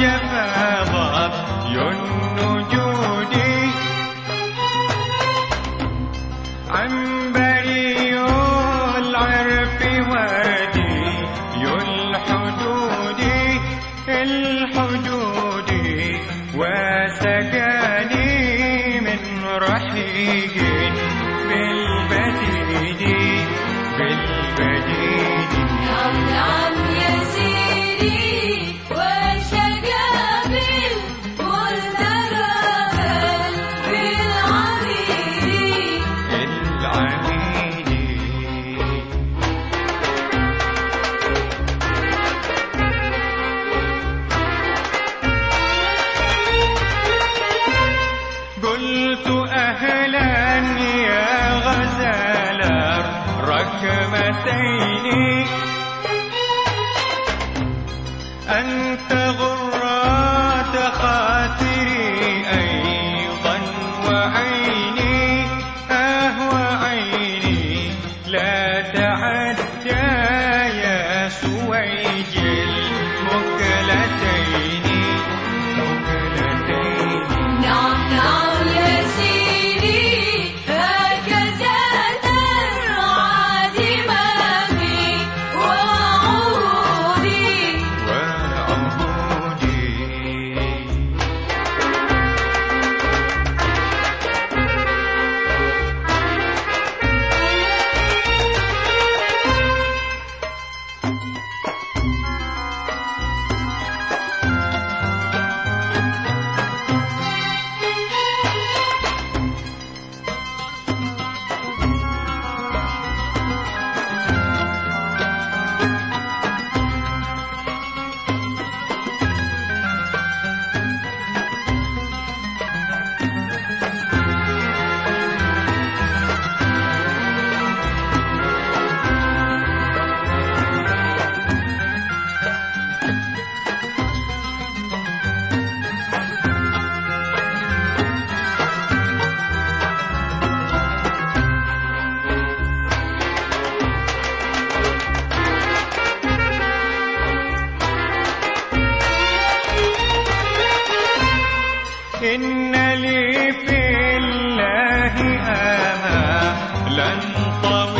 يا ضاطي النجود عنبري العرف وردي الحدود الحدود وسقاني من رحيق بالبديد بالبديد غزلان يا غزلان ركمتين. أنت غرات خاطري أيضا وعيني أهو عيني لا تعدى يا سويد إن لي في الله آمالا طويلة